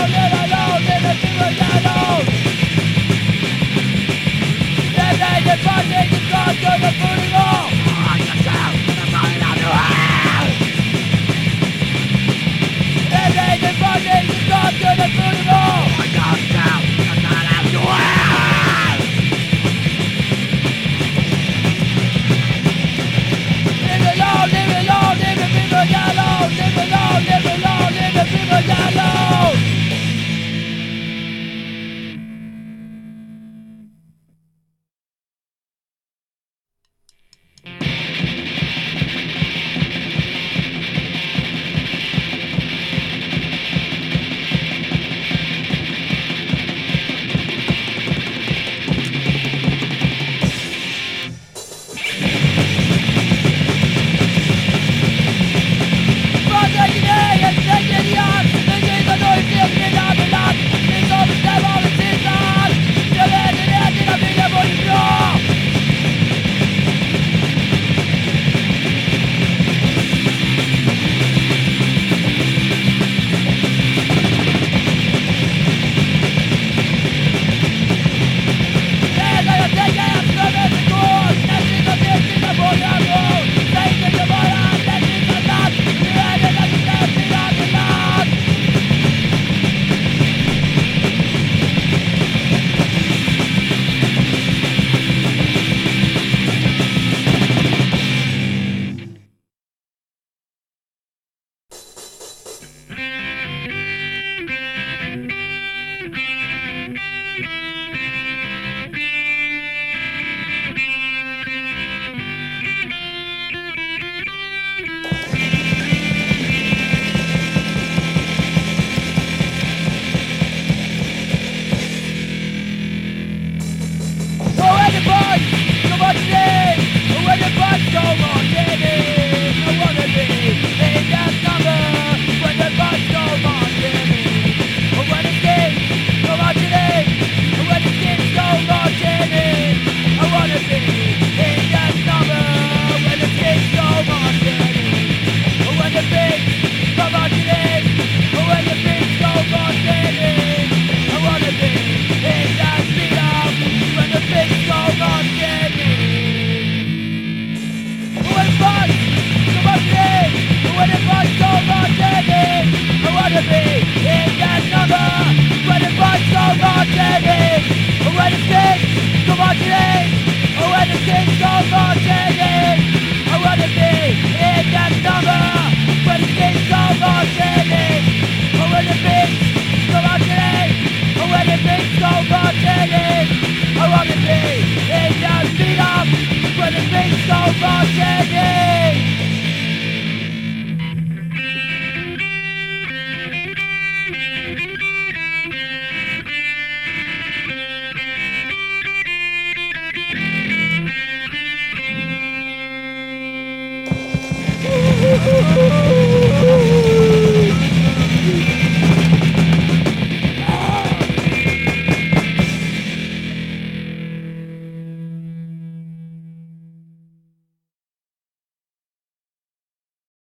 When the forsaken